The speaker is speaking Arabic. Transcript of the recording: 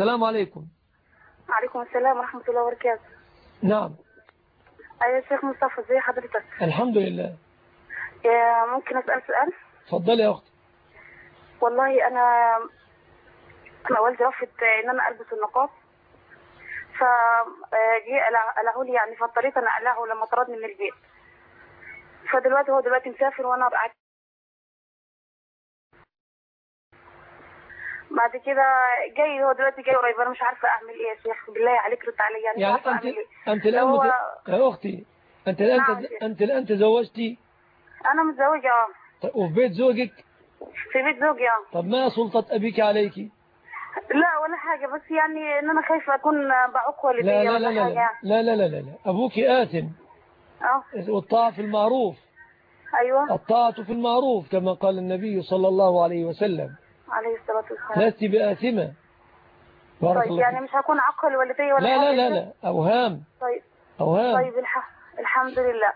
السلام عليكم. وعليكم السلام ورحمة الله وبركاته. نعم. يا شيخ مصطفى ازي حضرتك. الحمد لله. يا ممكن أسأل سؤال؟ اتفضلي يا أختي. والله أنا أنا والدي رفض إن أنا ألبس النقاب. فجي قلعه لي يعني فاضطريت أنا أقلعه لما طردني من البيت. فدلوقتي هو دلوقتي مسافر وأنا قاعد بعد كده جاي هو دلوقتي جاي قريب أنا مش عارفة أعمل إيه يا شيخ. بالله عليك رد عليا يعني, يعني مش عارفة أنت أعمل إيه. أنت الآن هو-. يا أختي أنت الآن نعم. تز... أنت الآن تزوجتي؟ أنا متزوجة آه. طيب، وفي بيت زوجك؟ في بيت زوجي آه. طب ما سلطة أبيك عليك؟ لا ولا حاجة بس يعني إن أنا خايفة أكون بعوق والدي لا لا لا لا حاجة. لا لا لا لا, لا. أبوك آثم. آه. والطاعة في المعروف. أيوه. الطاعة في المعروف كما قال النبي صلى الله عليه وسلم. عليه الصلاة والسلام. لست بآثمة. بارك طيب الله يعني. مش هكون عقل والدي ولا لا لا لا؟ لا. أوهام. طيب أوهام. طيب الح... الحمد لله.